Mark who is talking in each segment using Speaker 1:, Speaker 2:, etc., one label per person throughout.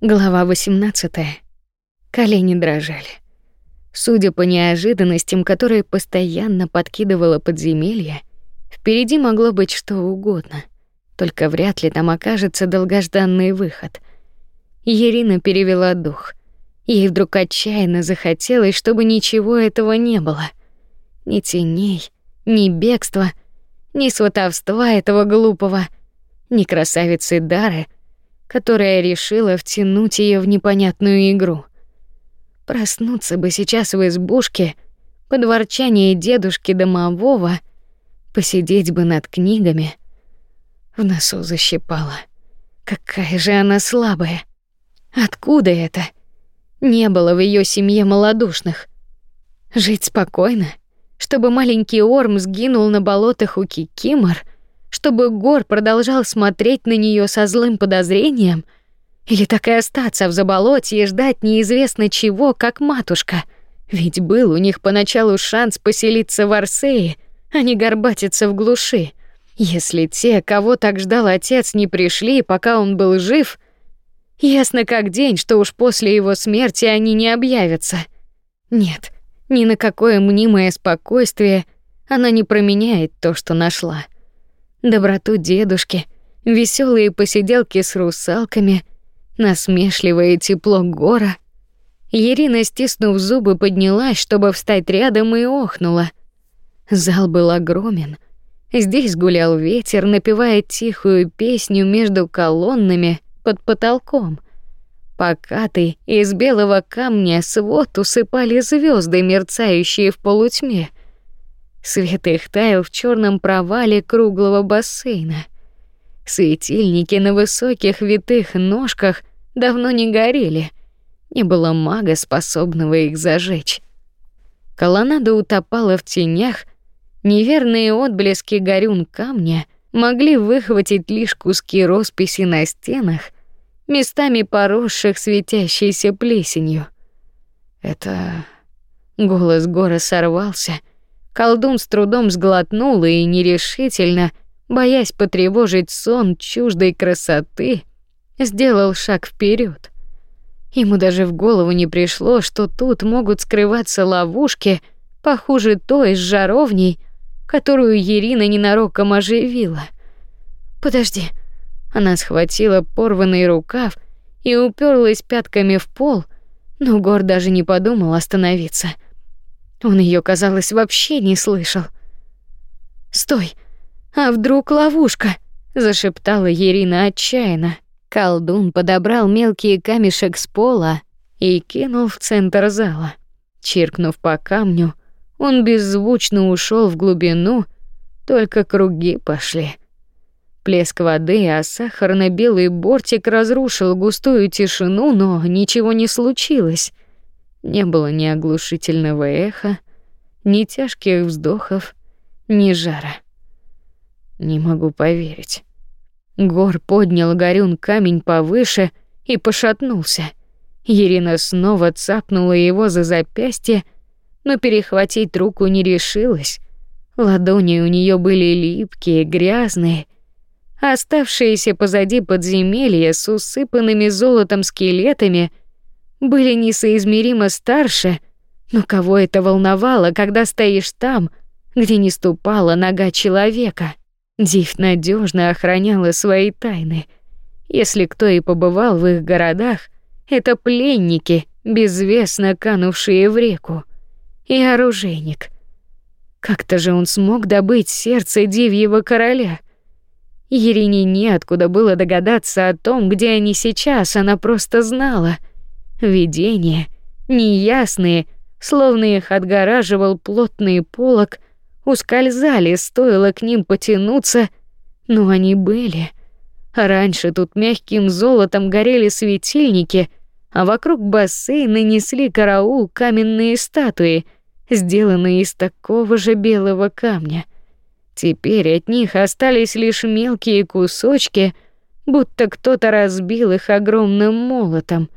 Speaker 1: Глава 18. Колени дрожали. Судя по неожиданностям, которые постоянно подкидывало подземелье, впереди могло быть что угодно. Только вряд ли там окажется долгожданный выход. Ирина перевела дух. Ей вдруг отчаянно захотелось, чтобы ничего этого не было. Ни теней, ни бегства, ни сватовства этого глупого, ни красавицы Дары — которая решила втянуть ее в непонятную игру. Проснуться бы сейчас в избушке под ворчание дедушки домового, посидеть бы над книгами. В носу защипало. Какая же она слабая. Откуда это? Не было в ее семье малодушных. Жить спокойно, чтобы маленький Орм сгинул на болотах у Кикимор — чтобы Гор продолжал смотреть на нее со злым подозрением, или так и остаться в заболоте и ждать неизвестно чего, как матушка. Ведь был у них поначалу шанс поселиться в Арсее, а не горбатиться в глуши. Если те, кого так ждал отец, не пришли, пока он был жив, ясно как день, что уж после его смерти они не объявятся. Нет, ни на какое мнимое спокойствие она не променяет то, что нашла доброту дедушки, веселые посиделки с русалками, насмешливое тепло гора. Ирина, стиснув зубы, поднялась, чтобы встать рядом и охнула. Зал был огромен. Здесь гулял ветер, напевая тихую песню между колоннами под потолком. Покатый из белого камня свод усыпали звезды, мерцающие в полутьме. Свет их таял в черном провале круглого бассейна. Светильники на высоких витых ножках давно не горели. Не было мага, способного их зажечь. Колоннада утопала в тенях, неверные отблески горюн камня могли выхватить лишь куски росписи на стенах, местами поросших светящейся плесенью. Это голос Гора сорвался — Колдун с трудом сглотнул и нерешительно, боясь потревожить сон чуждой красоты, сделал шаг вперед. Ему даже в голову не пришло, что тут могут скрываться ловушки, похуже той с жаровней, которую Ирина ненароком оживила. Подожди. Она схватила порванный рукав и уперлась пятками в пол, но Гор даже не подумал остановиться. — он ее, казалось, вообще не слышал. "Стой! А вдруг ловушка?" зашептала Ирина отчаянно. Колдун подобрал мелкий камешек с пола и кинул в центр зала. Чиркнув по камню, он беззвучно ушел в глубину, только круги пошли. Плеск воды, а сахарно-белый бортик разрушил густую тишину, но ничего не случилось. Не было ни оглушительного эха, ни тяжких вздохов, ни жара. Не могу поверить. Гор поднял горюн камень повыше и пошатнулся. Ирина снова цапнула его за запястье, но перехватить руку не решилась. Ладони у нее были липкие, грязные, оставшиеся позади подземелья с усыпанными золотом скелетами — были несоизмеримо старше, но кого это волновало, когда стоишь там, где не ступала нога человека? Див надежно охраняла свои тайны. Если кто и побывал в их городах, это пленники, безвестно канувшие в реку, и оружейник. Как-то же он смог добыть сердце дивьего короля. Ерине неоткуда было догадаться о том, где они сейчас, она просто знала — Видения, неясные, словно их отгораживал плотный полог, ускользали, стоило к ним потянуться, но они были. Раньше тут мягким золотом горели светильники, а вокруг бассейна несли караул каменные статуи, сделанные из такого же белого камня. Теперь от них остались лишь мелкие кусочки, будто кто-то разбил их огромным молотом.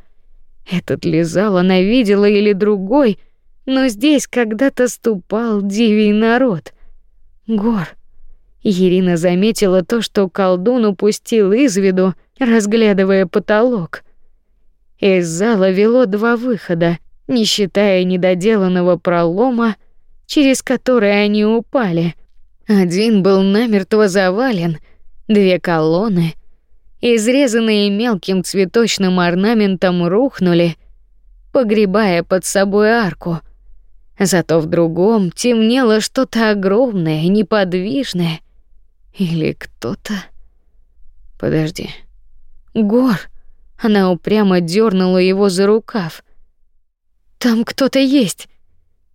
Speaker 1: Этот ли зал она видела или другой, но здесь когда-то ступал дивий народ. Гор. Ирина заметила то, что колдун упустил из виду, разглядывая потолок. Из зала вело два выхода, не считая недоделанного пролома, через который они упали. Один был намертво завален, две колонны, изрезанные мелким цветочным орнаментом, рухнули, погребая под собой арку. Зато в другом темнело что-то огромное, неподвижное. Или кто-то... Подожди. Гор. Она упрямо дернула его за рукав. Там кто-то есть.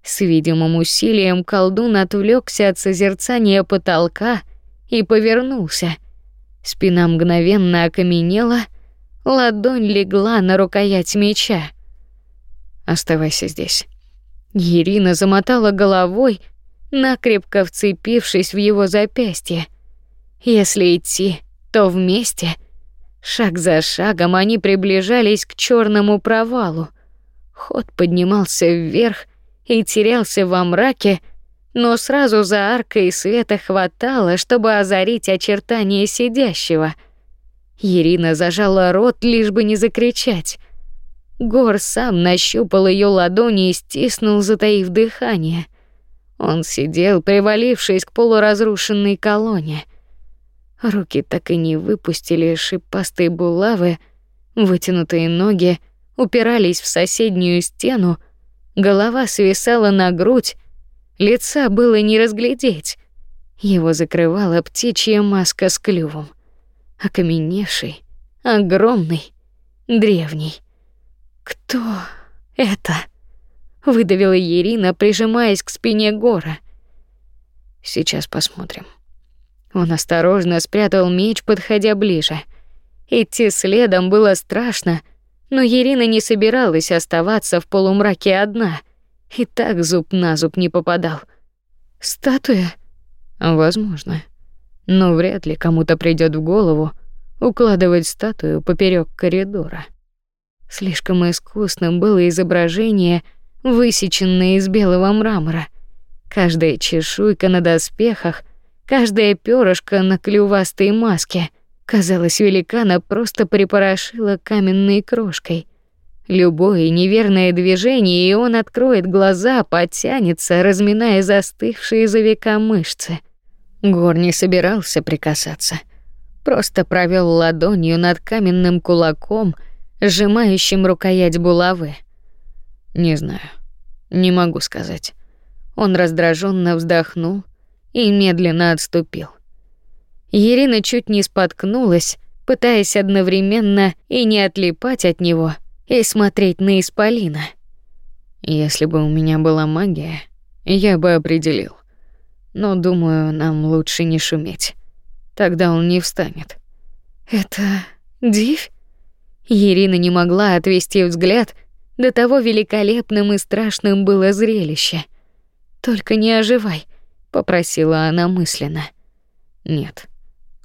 Speaker 1: С видимым усилием колдун отвлекся от созерцания потолка и повернулся. Спина мгновенно окаменела, ладонь легла на рукоять меча. Оставайся здесь. Ирина замотала головой, накрепко вцепившись в его запястье. Если идти, то вместе. Шаг за шагом они приближались к черному провалу. Ход поднимался вверх и терялся во мраке, но сразу за аркой света хватало, чтобы озарить очертания сидящего. Ирина зажала рот, лишь бы не закричать. Гор сам нащупал ее ладони и стиснул, затаив дыхание. Он сидел, привалившись к полуразрушенной колонне. Руки так и не выпустили шипастые булавы, вытянутые ноги упирались в соседнюю стену, голова свисала на грудь, лица было не разглядеть. Его закрывала птичья маска с клювом, окаменевший, огромный, древний. Кто это? выдавила Ирина, прижимаясь к спине Гора. Сейчас посмотрим. Он осторожно спрятал меч, подходя ближе. Идти следом было страшно, но Ирина не собиралась оставаться в полумраке одна. И так зуб на зуб не попадал. Статуя? Возможно. Но вряд ли кому-то придёт в голову укладывать статую поперёк коридора. Слишком искусным было изображение, высеченное из белого мрамора. Каждая чешуйка на доспехах — Каждая перышко на клювастой маске, казалось, великана просто припорошила каменной крошкой. Любое неверное движение, и он откроет глаза, потянется, разминая застывшие за века мышцы. Гор не собирался прикасаться. Просто провел ладонью над каменным кулаком, сжимающим рукоять булавы. Не знаю. Не могу сказать. Он раздраженно вздохнул, и медленно отступил. Ирина чуть не споткнулась, пытаясь одновременно и не отлипать от него, и смотреть на исполина. Если бы у меня была магия, я бы определил. Но думаю, нам лучше не шуметь. Тогда он не встанет. Это див? Ирина не могла отвести взгляд, до того великолепным и страшным было зрелище. Только не оживай попросила она мысленно. Нет.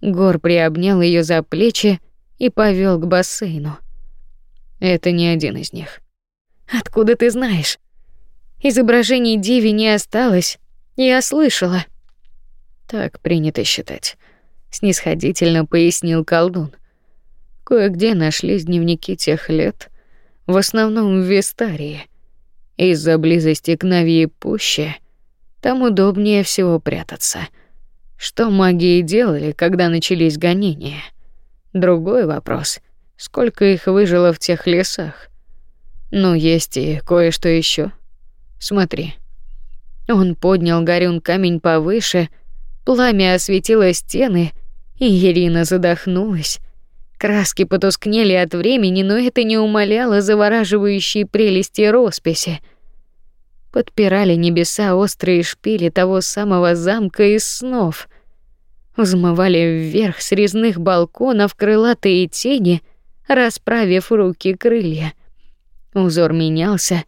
Speaker 1: Гор приобнял ее за плечи и повел к бассейну. Это не один из них. Откуда ты знаешь? Изображений Диви не осталось, я слышала. Так принято считать, снисходительно пояснил колдун. Кое-где нашлись дневники тех лет, в основном в Вестарии. Из-за близости к Навии пуще там удобнее всего прятаться. Что магии делали, когда начались гонения? Другой вопрос сколько их выжило в тех лесах. Ну, есть и кое-что еще. Смотри. Он поднял горюн камень повыше, пламя осветило стены, и Ирина задохнулась. Краски потускнели от времени, но это не умаляло завораживающей прелести росписи подпирали небеса острые шпили того самого замка из снов. Взмывали вверх с резных балконов крылатые тени, расправив руки крылья. Узор менялся,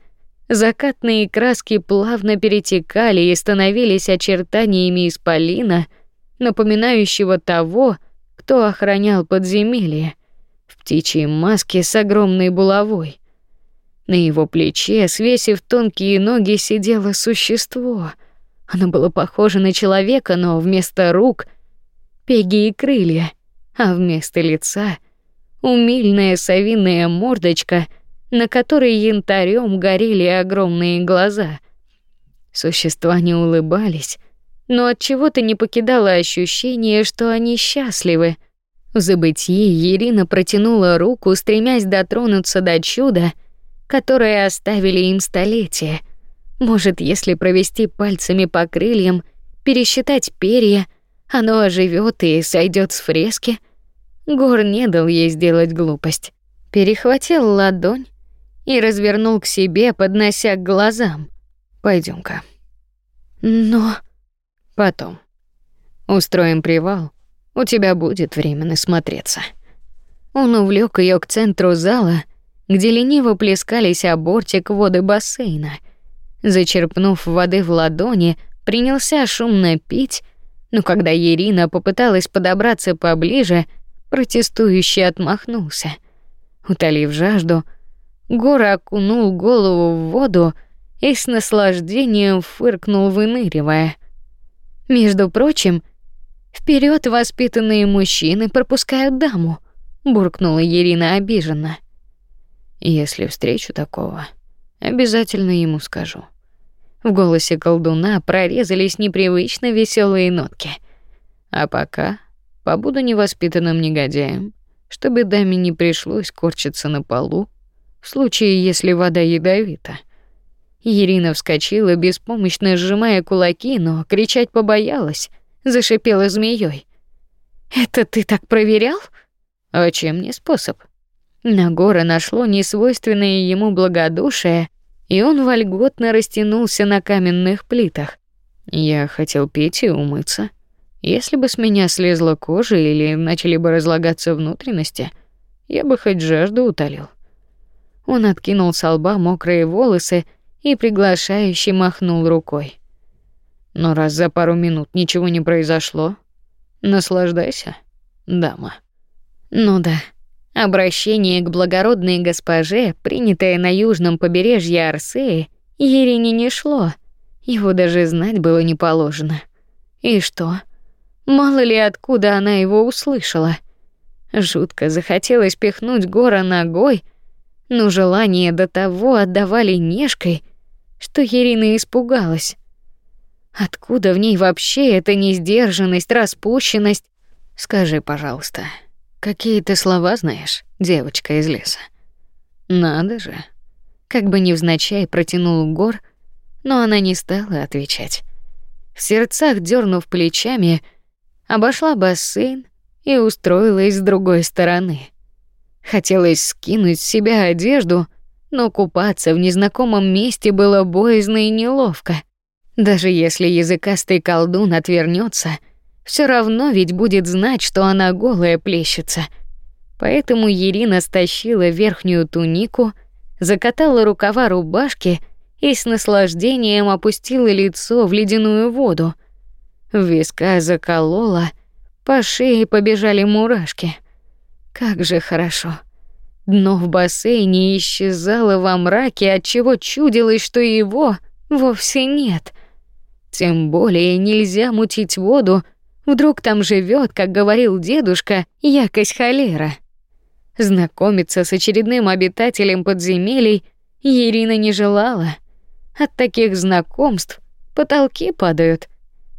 Speaker 1: закатные краски плавно перетекали и становились очертаниями исполина, напоминающего того, кто охранял подземелье в птичьей маске с огромной булавой. На его плече, свесив тонкие ноги, сидело существо. Оно было похоже на человека, но вместо рук пеги и крылья, а вместо лица умильная совиная мордочка на которой янтарем горели огромные глаза. Существа не улыбались, но от чего-то не покидало ощущение, что они счастливы. В забытии Ирина протянула руку, стремясь дотронуться до чуда, которое оставили им столетия. Может, если провести пальцами по крыльям, пересчитать перья, оно оживет и сойдет с фрески. Гор не дал ей сделать глупость. Перехватил ладонь и развернул к себе, поднося к глазам. Пойдем-ка. Но потом устроим привал. У тебя будет время насмотреться. Он увлек ее к центру зала, где лениво плескались о бортик воды бассейна. Зачерпнув воды в ладони, принялся шумно пить, но когда Ирина попыталась подобраться поближе, протестующий отмахнулся. Утолив жажду, Гора окунул голову в воду и с наслаждением фыркнул, выныривая. Между прочим, вперед воспитанные мужчины пропускают даму, буркнула Ирина обиженно. Если встречу такого, обязательно ему скажу. В голосе колдуна прорезались непривычно веселые нотки. А пока побуду невоспитанным негодяем, чтобы даме не пришлось корчиться на полу в случае, если вода ядовита. Ирина вскочила, беспомощно сжимая кулаки, но кричать побоялась, зашипела змеей. «Это ты так проверял?» «А чем не способ?» На Гора нашло несвойственное ему благодушие, и он вольготно растянулся на каменных плитах. Я хотел пить и умыться. Если бы с меня слезла кожа или начали бы разлагаться внутренности, я бы хоть жажду утолил. Он откинул с лба мокрые волосы и приглашающе махнул рукой. Но раз за пару минут ничего не произошло, наслаждайся, дама. Ну да. Обращение к благородной госпоже, принятое на южном побережье Арсеи, Ерине не шло. Его даже знать было не положено. И что? Мало ли откуда она его услышала. Жутко захотелось пихнуть Гора ногой, но желание до того отдавали нежкой, что Ирина испугалась. Откуда в ней вообще эта несдержанность, распущенность? Скажи, пожалуйста, Какие ты слова знаешь, девочка из леса? Надо же. Как бы невзначай протянул Гор, но она не стала отвечать. В сердцах дернув плечами, обошла бассейн и устроилась с другой стороны. Хотелось скинуть с себя одежду, но купаться в незнакомом месте было боязно и неловко. Даже если языкастый колдун отвернется — все равно ведь будет знать, что она голая плещется. Поэтому Ирина стащила верхнюю тунику, закатала рукава рубашки и с наслаждением опустила лицо в ледяную воду. Виска заколола, по шее побежали мурашки. Как же хорошо. Дно в бассейне исчезало во мраке, отчего чудилось, что его вовсе нет. Тем более нельзя мутить воду, Вдруг там живет, как говорил дедушка, якость холера. Знакомиться с очередным обитателем подземелий Ирина не желала. От таких знакомств потолки падают.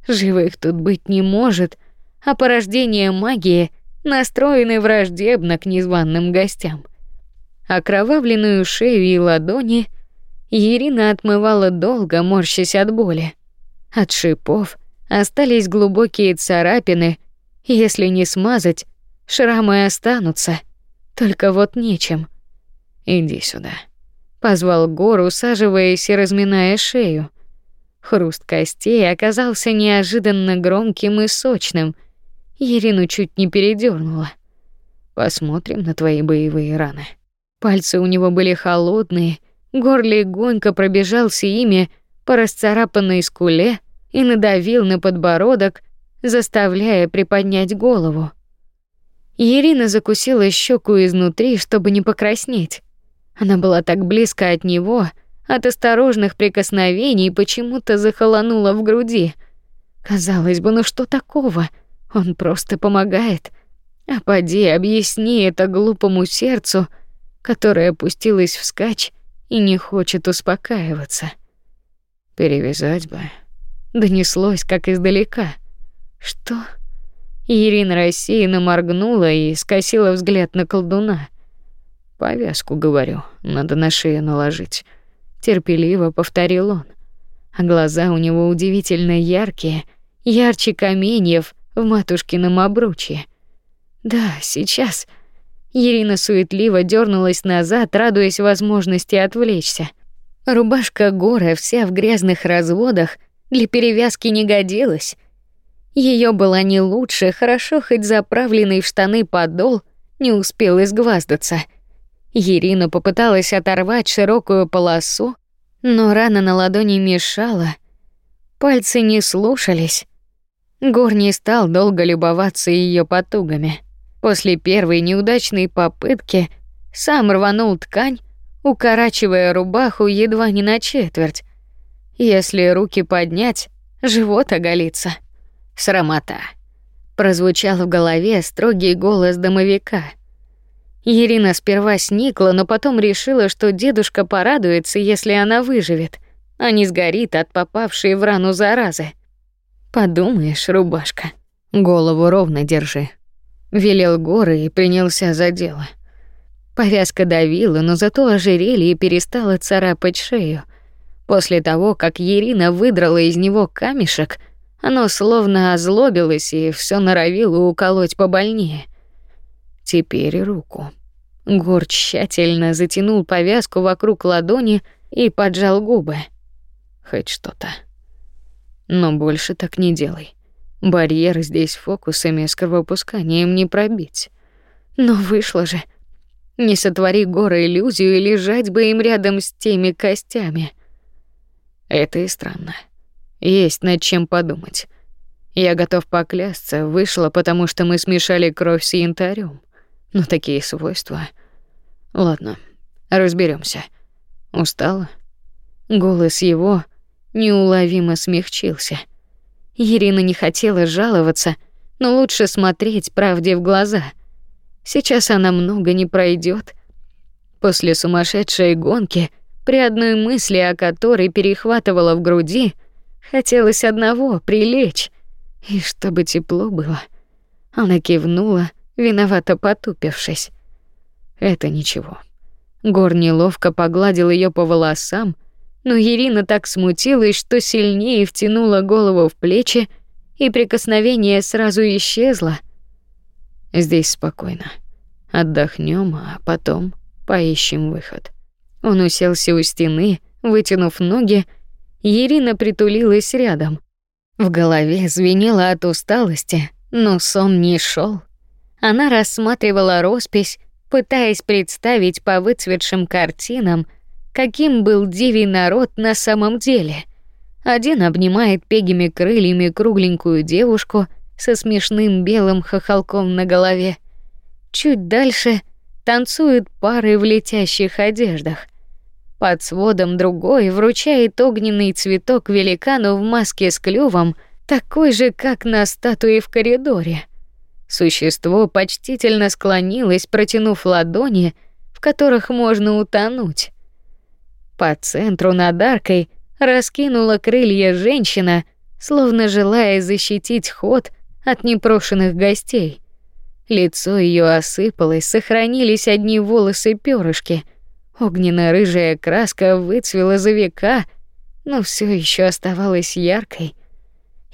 Speaker 1: Живых тут быть не может, а порождение магии настроены враждебно к незваным гостям. Окровавленную шею и ладони Ирина отмывала долго, морщась от боли. От шипов Остались глубокие царапины, если не смазать, шрамы останутся. Только вот нечем. Иди сюда, позвал Гор, усаживаясь и разминая шею. Хруст костей оказался неожиданно громким и сочным. Ирину чуть не передёрнуло. Посмотрим на твои боевые раны. Пальцы у него были холодные, Гор легонько пробежался ими по расцарапанной скуле, и надавил на подбородок, заставляя приподнять голову. Ирина закусила щеку изнутри, чтобы не покраснеть. Она была так близко от него, от осторожных прикосновений почему-то захолонула в груди. Казалось бы, ну что такого? Он просто помогает. А поди, объясни это глупому сердцу, которая опустилась вскачь и не хочет успокаиваться.
Speaker 2: Перевязать бы.
Speaker 1: Донеслось как издалека. Что? Ирина рассеянно моргнула и скосила взгляд на колдуна.
Speaker 2: Повязку, говорю, надо на шею наложить,
Speaker 1: терпеливо повторил он. А глаза у него удивительно яркие, ярче каменьев в матушкином обруче. Да, сейчас. Ирина суетливо дернулась назад, радуясь возможности отвлечься. Рубашка Гора вся в грязных разводах для перевязки не годилась. Ее была не лучше, хорошо хоть заправленный в штаны подол не успел изгваздаться. Ирина попыталась оторвать широкую полосу, но рана на ладони мешала. Пальцы не слушались. Гор не стал долго любоваться ее потугами. После первой неудачной попытки сам рванул ткань, укорачивая рубаху едва не на четверть. Если руки поднять, живот оголится. Срамота. Прозвучал в голове строгий голос домовика. Ирина сперва сникла, но потом решила, что дедушка порадуется, если она выживет, а не сгорит от попавшей в рану заразы. Подумаешь, рубашка. Голову ровно держи. Велел горы и принялся за дело. Повязка давила, но зато ожерелье перестало царапать шею. После того, как Ирина выдрала из него камешек, оно словно озлобилось и все норовило уколоть побольнее. Теперь руку. Гор тщательно затянул повязку вокруг ладони и поджал губы. Хоть что-то. Но больше так не делай. Барьер здесь фокусами с кровопусканием не пробить. Но вышло же. Не сотвори горы иллюзию и лежать бы им рядом с теми костями. Это и странно. Есть над чем подумать. Я готов поклясться, вышло, потому что мы смешали кровь с янтарем. Но такие свойства. Ладно, разберемся. Устала? Голос его неуловимо смягчился. Ирина не хотела жаловаться, но лучше смотреть правде в глаза. Сейчас она много не пройдет. После сумасшедшей гонки, при одной мысли о которой перехватывала в груди, хотелось одного прилечь, и чтобы тепло было. Она кивнула, виновато потупившись. Это ничего. Гор неловко погладил ее по волосам, но Ирина так смутилась, что сильнее втянула голову в плечи, и прикосновение сразу исчезло. Здесь спокойно. Отдохнем, а потом поищем выход. Он уселся у стены, вытянув ноги, Ирина притулилась рядом. В голове звенело от усталости, но сон не шел. Она рассматривала роспись, пытаясь представить по выцветшим картинам, каким был дивий народ на самом деле. Один обнимает пегими крыльями кругленькую девушку со смешным белым хохолком на голове. Чуть дальше танцуют пары в летящих одеждах. Под сводом другой вручает огненный цветок великану в маске с клювом, такой же, как на статуе в коридоре. Существо почтительно склонилось, протянув ладони, в которых можно утонуть. По центру над аркой раскинула крылья женщина, словно желая защитить ход от непрошенных гостей. Лицо ее осыпалось, сохранились одни волосы перышки. Огненно-рыжая краска выцвела за века, но все еще оставалась яркой.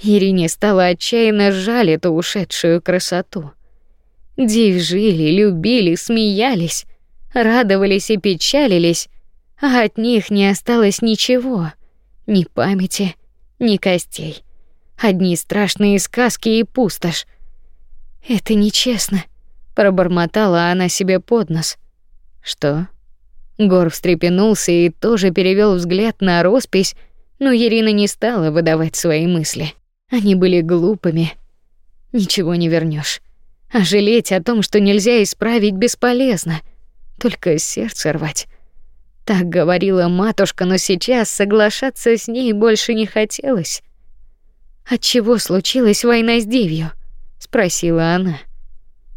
Speaker 1: Ирине стало отчаянно жаль эту ушедшую красоту. Див жили, любили, смеялись, радовались и печалились, а от них не осталось ничего, ни памяти, ни костей. Одни страшные сказки и пустошь. Это нечестно, пробормотала она себе под нос. Что? Гор встрепенулся и тоже перевел взгляд на роспись, но Ирина не стала выдавать свои мысли. Они были глупыми. Ничего не вернешь. А жалеть о том, что нельзя исправить, бесполезно. Только сердце рвать. Так говорила матушка, но сейчас соглашаться с ней больше не хотелось. От чего случилась война с Девью? спросила она.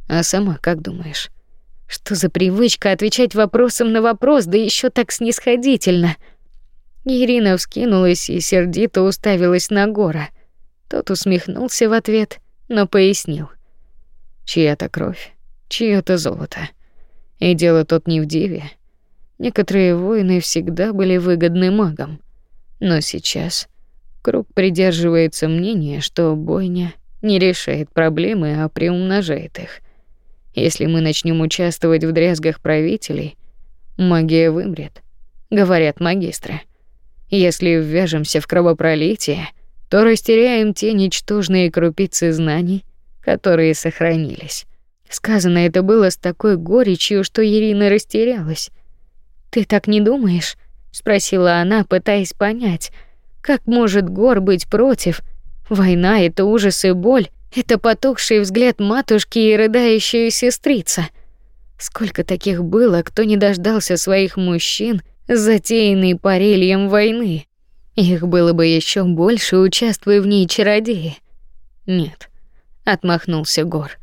Speaker 1: А сама как думаешь? Что за привычка отвечать вопросом на вопрос, да еще так снисходительно. Ирина вскинулась и сердито уставилась на Гора. Тот усмехнулся в ответ, но пояснил: чья-то кровь, чьё-то золото. И дело тут не в диве. Некоторые воины всегда были выгодны магам, но сейчас круг придерживается мнения, что бойня не решает проблемы, а приумножает их. Если мы начнем участвовать в дрязгах правителей, магия вымрет, говорят магистры. Если ввяжемся в кровопролитие, то растеряем те ничтожные крупицы знаний, которые сохранились. Сказано это было с такой горечью, что Ирина растерялась. Ты так не думаешь? спросила она, пытаясь понять, как может Гор быть против. Война это ужас и боль, это потухший взгляд матушки и рыдающая сестрица. Сколько таких было, кто не дождался своих мужчин, затеянный парельем войны. Их было бы еще больше, участвуя в ней чародеи. Нет, отмахнулся Гор.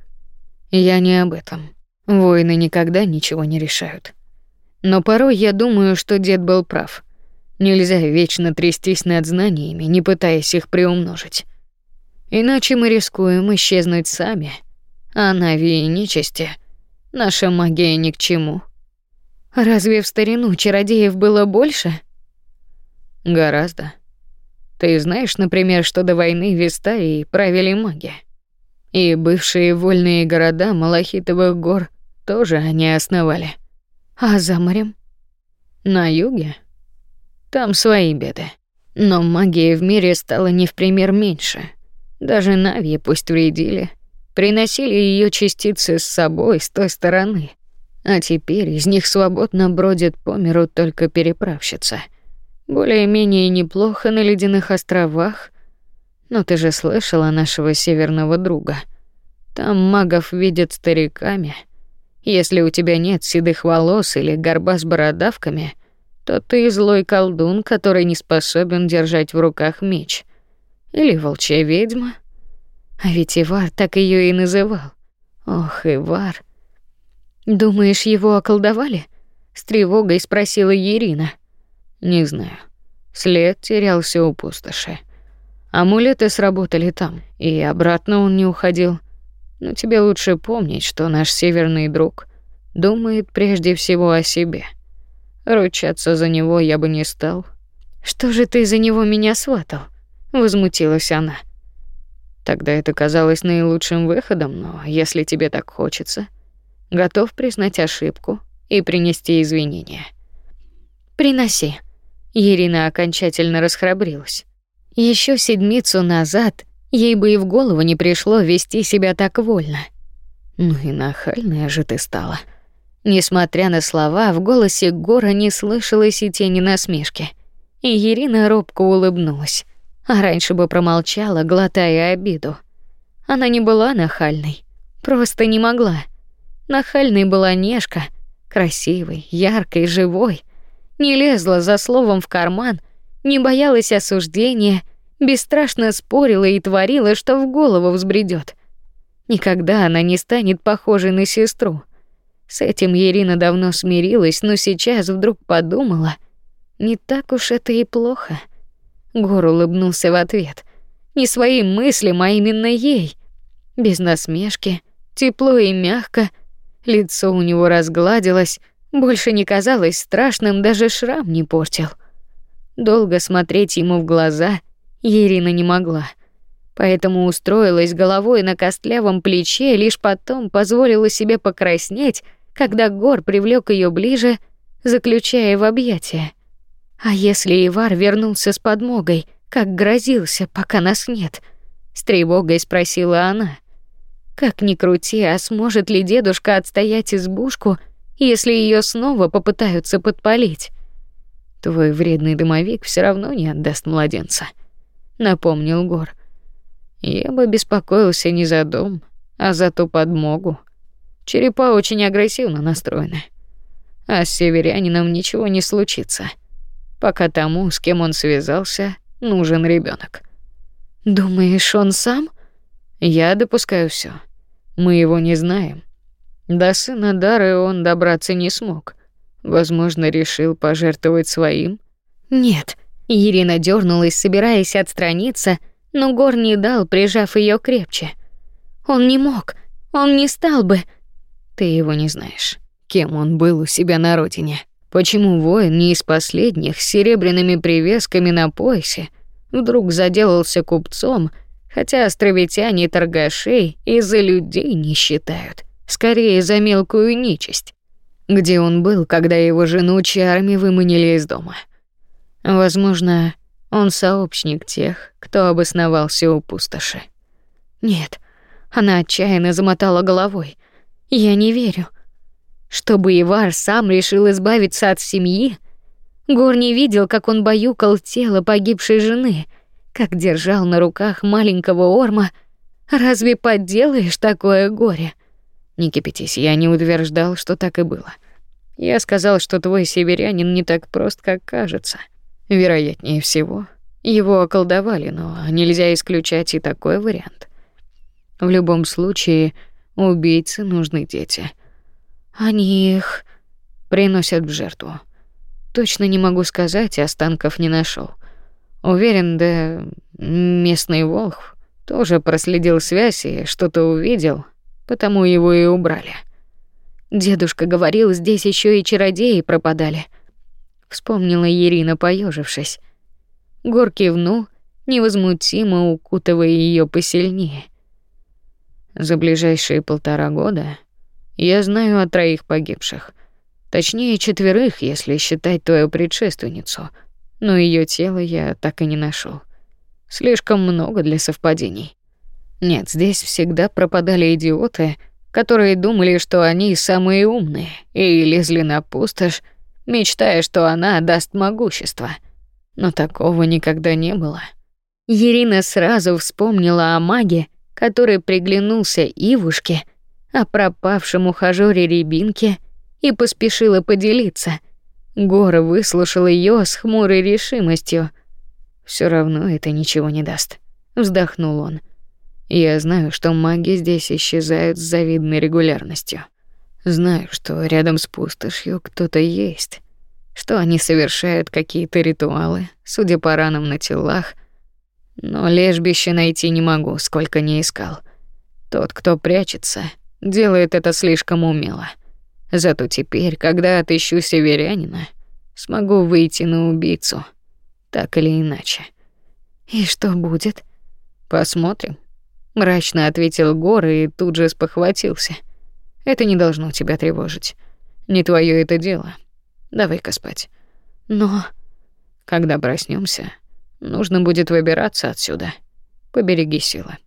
Speaker 1: Я не об этом. Воины никогда ничего не решают. Но порой я думаю, что дед был прав. Нельзя вечно трястись над знаниями, не пытаясь их приумножить. Иначе мы рискуем исчезнуть сами. А на и нечисти наша магия ни к чему. Разве в старину чародеев было больше? Гораздо. Ты знаешь, например, что до войны в Вистарии правили маги. И бывшие вольные города Малахитовых гор тоже они основали. А за морем? На юге? Там свои беды. Но магии в мире стало не в пример меньше. Даже Нави пусть вредили, приносили ее частицы с собой с той стороны. А теперь из них свободно бродит по миру только переправщица. Более-менее неплохо на ледяных островах. Но ты же слышала нашего северного друга. Там магов видят стариками. Если у тебя нет седых волос или горба с бородавками, то ты злой колдун, который не способен держать в руках меч. Или волчья ведьма. А ведь Ивар так ее и называл. Ох, Ивар. Думаешь, его околдовали? С тревогой спросила Ирина. Не знаю. След терялся у пустоши. Амулеты сработали там, и обратно он не уходил. Но тебе лучше помнить, что наш северный друг думает прежде всего о себе. Ручаться за него я бы не стал. Что же ты за него меня сватал? возмутилась она. Тогда это казалось наилучшим выходом, но если тебе так хочется, готов признать ошибку и принести извинения. Приноси. Ирина окончательно расхрабрилась. Еще седмицу назад ей бы и в голову не пришло вести себя так вольно. Ну и нахальная же ты стала. Несмотря на слова, в голосе Гора не слышалось и тени насмешки. И Ирина робко улыбнулась а раньше бы промолчала, глотая обиду. Она не была нахальной, просто не могла. Нахальной была Нежка, красивой, яркой, живой. Не лезла за словом в карман, не боялась осуждения, бесстрашно спорила и творила, что в голову взбредет. Никогда она не станет похожей на сестру. С этим Ирина давно смирилась, но сейчас вдруг подумала, не так уж это и плохо. Гор улыбнулся в ответ. Не своим мыслям, а именно ей. Без насмешки, тепло и мягко. Лицо у него разгладилось, больше не казалось страшным, даже шрам не портил. Долго смотреть ему в глаза Ирина не могла. Поэтому устроилась головой на костлявом плече, лишь потом позволила себе покраснеть, когда Гор привлек ее ближе, заключая в объятия. А если Ивар вернулся с подмогой, как грозился, пока нас нет? С тревогой спросила она. Как ни крути, а сможет ли дедушка отстоять избушку, если ее снова попытаются подпалить? Твой вредный домовик все равно не отдаст младенца, напомнил Гор. Я бы беспокоился не за дом, а за ту подмогу. Черепа очень агрессивно настроены. А с северянином ничего не случится пока тому, с кем он связался, нужен ребенок. Думаешь, он сам? Я допускаю все. Мы его не знаем.
Speaker 2: До сына Дары он добраться не смог. Возможно, решил пожертвовать своим.
Speaker 1: Нет. Ирина дернулась, собираясь отстраниться, но Гор не дал, прижав ее крепче. Он не мог. Он не стал бы.
Speaker 2: Ты его не знаешь. Кем он был у себя на родине? Почему воин не из последних с серебряными привесками на поясе вдруг заделался купцом, хотя островитяне торгашей из-за людей не считают, скорее за мелкую нечисть? Где он был, когда его жену чарами выманили из дома? Возможно, он сообщник тех, кто обосновался у пустоши.
Speaker 1: Нет, она отчаянно замотала головой. Я не верю. Чтобы Ивар сам решил избавиться от семьи, Гор не видел, как он баюкал тело погибшей жены, как держал на руках маленького Орма. Разве подделаешь такое горе?
Speaker 2: Не кипятись, я не утверждал, что так и было. Я сказал, что твой северянин не так прост, как кажется. Вероятнее всего, его околдовали, но нельзя исключать и такой вариант. В любом случае, убийце нужны дети.
Speaker 1: Они их
Speaker 2: приносят в жертву. Точно не могу сказать, останков не нашел. Уверен, да местный волх тоже проследил связь и что-то увидел, потому его и убрали.
Speaker 1: Дедушка говорил, здесь еще и чародеи пропадали. Вспомнила Ирина, поежившись. Гор кивнул, невозмутимо укутывая ее посильнее.
Speaker 2: За ближайшие полтора года я знаю о троих погибших. Точнее, четверых, если считать твою предшественницу. Но ее тело я так и не нашел. Слишком много для совпадений. Нет, здесь всегда пропадали идиоты, которые думали, что они самые умные, и лезли на пустошь, мечтая, что она даст могущество. Но такого никогда не было.
Speaker 1: Ирина сразу вспомнила о маге, который приглянулся Ивушке, о пропавшем ухажёре Рябинке и поспешила поделиться. Гора выслушал ее с хмурой решимостью.
Speaker 2: Все равно это ничего не даст, вздохнул он. Я знаю, что маги здесь исчезают с завидной регулярностью. Знаю, что рядом с пустошью кто-то есть, что они совершают какие-то ритуалы, судя по ранам на телах, но лежбище найти не могу, сколько не искал. Тот, кто прячется, делает это слишком умело. Зато теперь, когда отыщу северянина, смогу выйти на убийцу, так или иначе.
Speaker 1: И что будет?
Speaker 2: Посмотрим, мрачно ответил Гор и тут же спохватился. Это не должно тебя тревожить. Не твое это дело. Давай-ка спать.
Speaker 1: Но
Speaker 2: когда проснемся, Нужно будет выбираться отсюда. Побереги силы.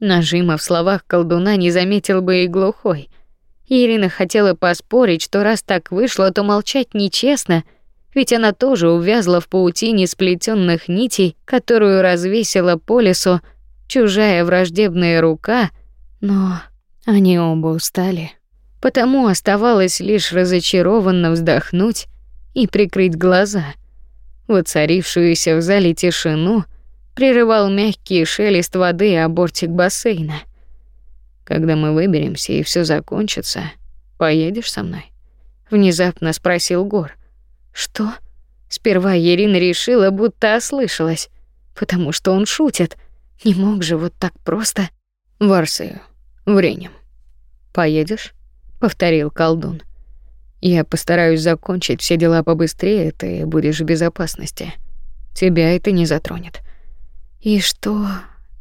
Speaker 1: Нажима в словах колдуна не заметил бы и глухой. Ирина хотела поспорить, что раз так вышло, то молчать нечестно, ведь она тоже увязла в паутине сплетенных нитей, которую развесила по лесу чужая враждебная рука, но они оба устали. Потому оставалось лишь разочарованно вздохнуть и прикрыть глаза — Воцарившуюся в зале тишину прерывал мягкий шелест воды о бортик бассейна.
Speaker 2: Когда мы выберемся и все закончится, поедешь со мной?
Speaker 1: внезапно спросил Гор. Что? Сперва Ирина решила, будто ослышалась, потому что он шутит. Не мог же вот так просто.
Speaker 2: В Арсею, в Ренем. Поедешь? повторил колдун. Я постараюсь закончить все дела побыстрее, ты будешь в безопасности. Тебя это не затронет.
Speaker 1: И что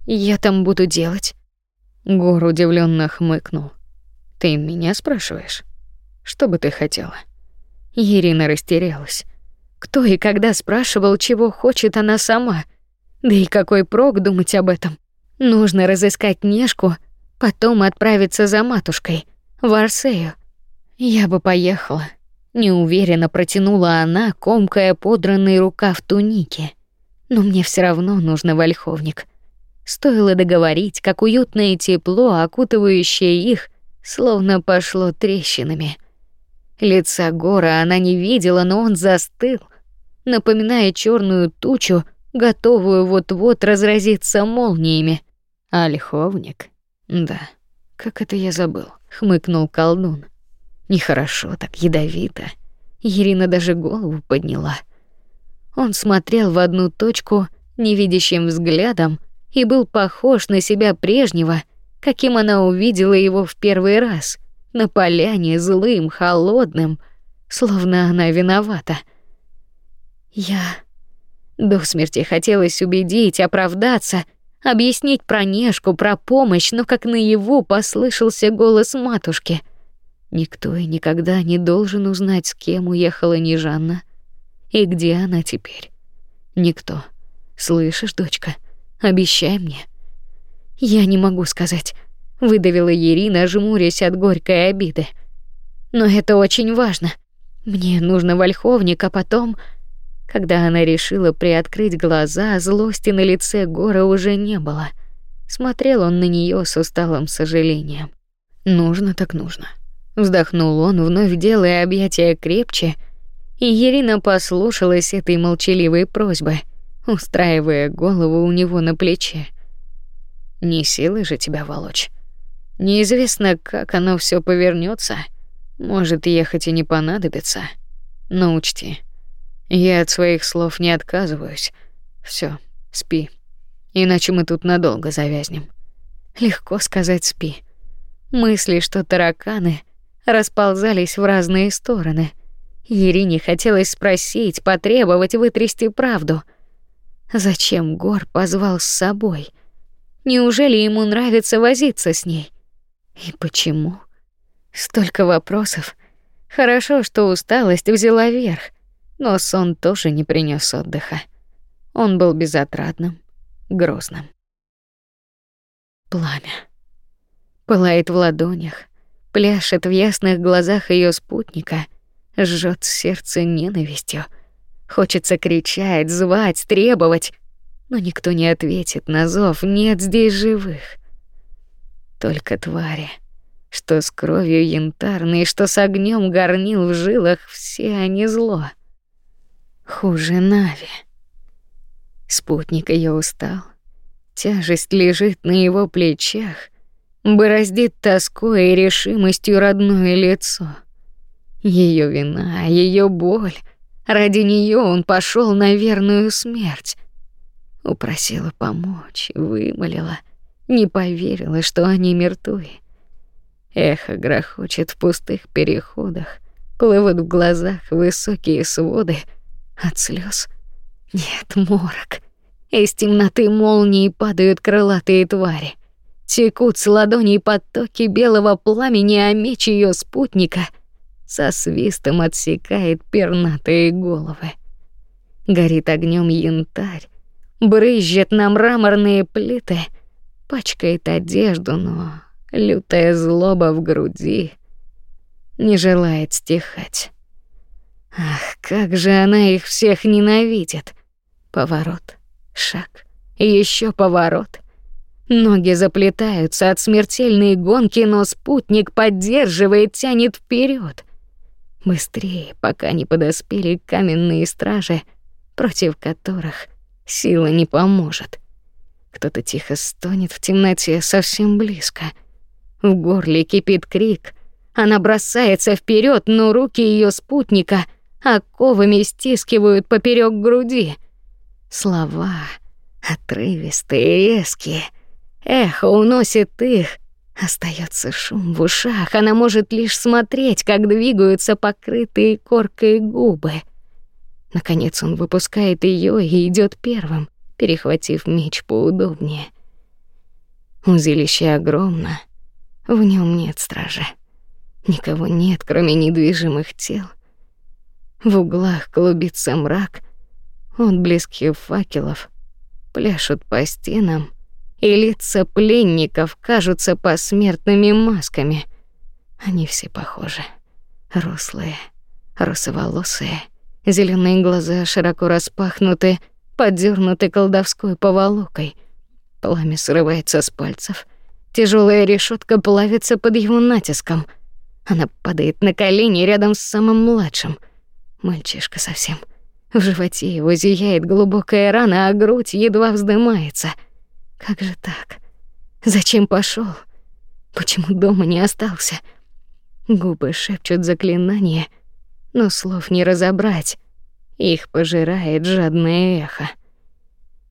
Speaker 1: я там буду делать?
Speaker 2: Гор удивленно хмыкнул. Ты меня спрашиваешь? Что бы ты хотела?
Speaker 1: Ирина растерялась. Кто и когда спрашивал, чего хочет она сама? Да и какой прок думать об этом? Нужно разыскать Нешку, потом отправиться за матушкой в Арсею. Я бы поехала. Неуверенно протянула она, комкая подранный рукав туники. Но мне все равно нужно вольховник. Стоило договорить, как уютное тепло, окутывающее их, словно пошло трещинами. Лица Гора она не видела, но он застыл, напоминая черную тучу, готовую вот-вот разразиться молниями.
Speaker 2: Ольховник? Да. Как это я забыл?
Speaker 1: хмыкнул колдун. Нехорошо так, ядовито. Ирина даже голову подняла. Он смотрел в одну точку невидящим взглядом и был похож на себя прежнего, каким она увидела его в первый раз, на поляне злым, холодным, словно она виновата. Я до смерти хотелось убедить, оправдаться, объяснить про Нешку, про помощь, но как наяву послышался голос матушки. Никто и никогда не должен узнать, с кем уехала Нежанна и где она теперь. Никто. Слышишь, дочка? Обещай мне. Я не могу сказать, выдавила Ирина, жмурясь от горькой обиды. Но это очень важно. Мне нужно в Ольховник, а потом когда она решила приоткрыть глаза, злости на лице Гора уже не было. Смотрел он на нее с усталым сожалением. Нужно так нужно. Вздохнул он, вновь делая объятия крепче, и Ирина послушалась этой молчаливой просьбы, устраивая голову у него на плече. Не силы же тебя волочь. Неизвестно, как оно все повернется. Может, ехать и не понадобится. Но учти, я от своих слов не отказываюсь. Все, спи. Иначе мы тут надолго завязнем. Легко сказать спи. Мысли, что тараканы расползались в разные стороны. Ирине хотелось спросить, потребовать вытрясти правду. Зачем Гор позвал с собой? Неужели ему нравится возиться с ней? И почему? Столько вопросов. Хорошо, что усталость взяла верх. Но сон тоже не принес отдыха. Он был безотрадным, грозным. Пламя. Пылает в ладонях, пляшет в ясных глазах ее спутника, жжет сердце ненавистью. Хочется кричать, звать, требовать, но никто не ответит на зов, нет здесь живых. Только твари, что с кровью янтарной, что с огнем горнил в жилах, все они зло. Хуже Нави. Спутник ее устал. Тяжесть лежит на его плечах, бороздит тоской и решимостью родное лицо. Ее вина, ее боль. Ради нее он пошел на верную смерть. Упросила помочь, вымолила, не поверила, что они мертвы. Эхо грохочет в пустых переходах, плывут в глазах высокие своды — от слез? Нет, морок. Из темноты молнии падают крылатые твари. Текут с ладоней потоки белого пламени, а меч ее спутника со свистом отсекает пернатые головы. Горит огнем янтарь, брызжет на мраморные плиты, пачкает одежду, но лютая злоба в груди не желает стихать. Как же она их всех ненавидит. Поворот, шаг, еще поворот. Ноги заплетаются от смертельной гонки, но спутник поддерживает, тянет вперед. Быстрее, пока не подоспели каменные стражи, против которых сила не поможет. Кто-то тихо стонет в темноте совсем близко. В горле кипит крик. Она бросается вперед, но руки ее спутника — оковами стискивают поперек груди. Слова отрывистые, резкие. Эхо уносит их. Остается шум в ушах. Она может лишь смотреть, как двигаются покрытые коркой губы. Наконец он выпускает ее и идет первым, перехватив меч поудобнее. Узилище огромно. В нем нет стража. Никого нет, кроме недвижимых тел. В углах клубится мрак, отблески факелов пляшут по стенам, и лица пленников кажутся посмертными масками. Они все похожи. Рослые, русоволосые, зеленые глаза широко распахнуты, поддернуты колдовской поволокой. Пламя срывается с пальцев. Тяжелая решетка плавится под его натиском. Она падает на колени рядом с самым младшим — Мальчишка совсем. В животе его зияет глубокая рана, а грудь едва вздымается. Как же так? Зачем пошел? Почему дома не остался? Губы шепчут заклинания, но слов не разобрать. Их пожирает жадное эхо.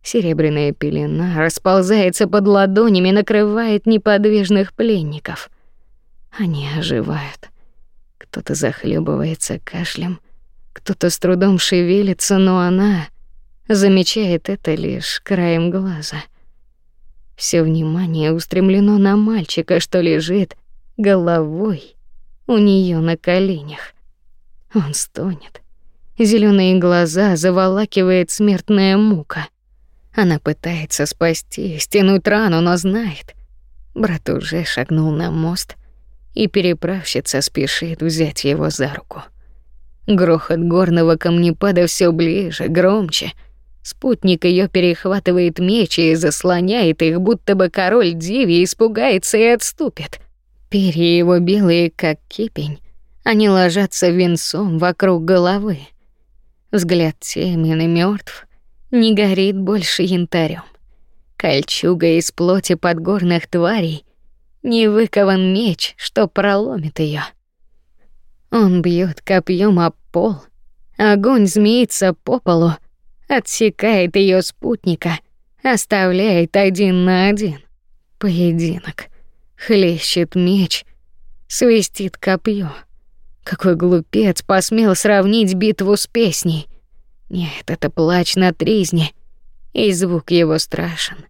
Speaker 1: Серебряная пелена расползается под ладонями, накрывает неподвижных пленников. Они оживают. Кто-то захлебывается кашлем, кто-то с трудом шевелится, но она замечает это лишь краем глаза. Всё внимание устремлено на мальчика, что лежит головой у неё на коленях. Он стонет. Зелёные глаза заволакивает смертная мука. Она пытается спасти, стянуть рану, но знает. Брат уже шагнул на мост, и переправщица спешит взять его за руку. Грохот горного камнепада все ближе, громче. Спутник ее перехватывает меч и заслоняет их, будто бы король Диви испугается и отступит. Перья его белые, как кипень. Они ложатся венцом вокруг головы. Взгляд темен и мертв не горит больше янтарем. Кольчуга из плоти подгорных тварей, не выкован меч, что проломит ее. Он бьет копьем об пол, огонь змеится по полу, отсекает ее спутника, оставляет один на один. Поединок. Хлещет меч, свистит копье. Какой глупец посмел сравнить битву с песней — нет, это плач на тризне, и звук его страшен.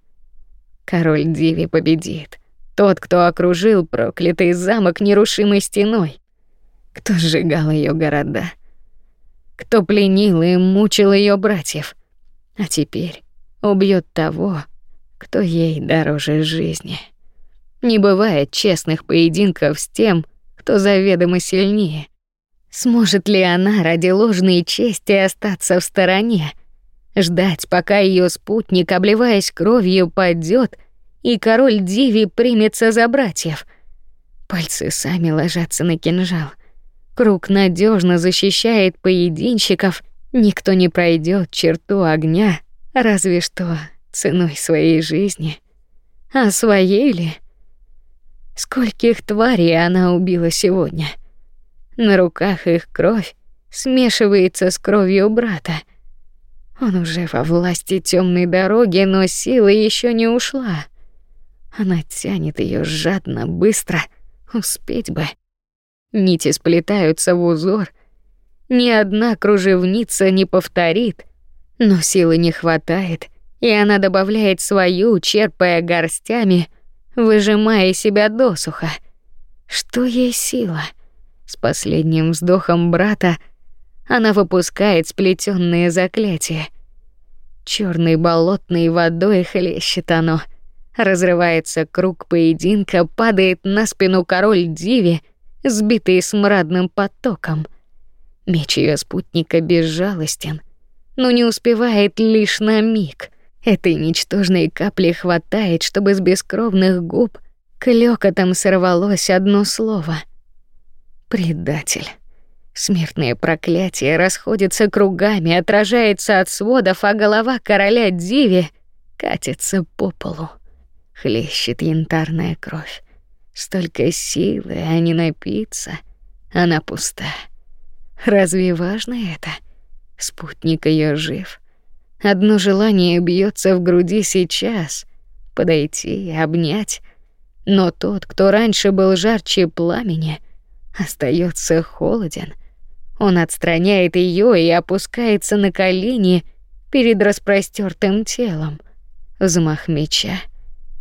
Speaker 1: Король Диви победит. Тот, кто окружил проклятый замок нерушимой стеной. Кто сжигал ее города. Кто пленил и мучил ее братьев. А теперь убьет того, кто ей дороже жизни. Не бывает честных поединков с тем, кто заведомо сильнее. Сможет ли она ради ложной чести остаться в стороне? Ждать, пока ее спутник, обливаясь кровью, падет, и король Диви примется за братьев. Пальцы сами ложатся на кинжал. Круг надежно защищает поединщиков. Никто не пройдет черту огня, разве что ценой своей жизни. А своей ли? Скольких тварей она убила сегодня? — на руках их кровь смешивается с кровью брата. Он уже во власти темной дороги, но сила еще не ушла. Она тянет ее жадно, быстро. Успеть бы. Нити сплетаются в узор. Ни одна кружевница не повторит, но силы не хватает, и она добавляет свою, черпая горстями, выжимая себя досуха. Что ей сила? — с последним вздохом брата она выпускает сплетенные заклятия. Черной болотной водой хлещет оно. Разрывается круг поединка, падает на спину король Диви, сбитый смрадным потоком. Меч ее спутника безжалостен, но не успевает лишь на миг. Этой ничтожной капли хватает, чтобы с бескровных губ клёкотом сорвалось одно слово — Предатель. Смертное проклятие расходится кругами, отражается от сводов, а голова короля Диви катится по полу. Хлещет янтарная кровь. Столько силы, а не напиться. Она пуста. Разве важно это? Спутник ее жив. Одно желание бьется в груди сейчас — подойти, обнять. Но тот, кто раньше был жарче пламени — остается холоден. Он отстраняет ее и опускается на колени перед распростертым телом. Взмах меча,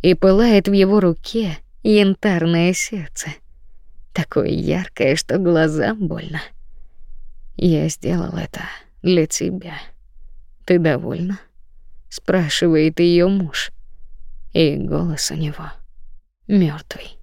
Speaker 1: и пылает в его руке янтарное сердце. Такое яркое, что глазам больно. Я сделал это для тебя. Ты довольна? спрашивает ее муж. И голос у него мертвый.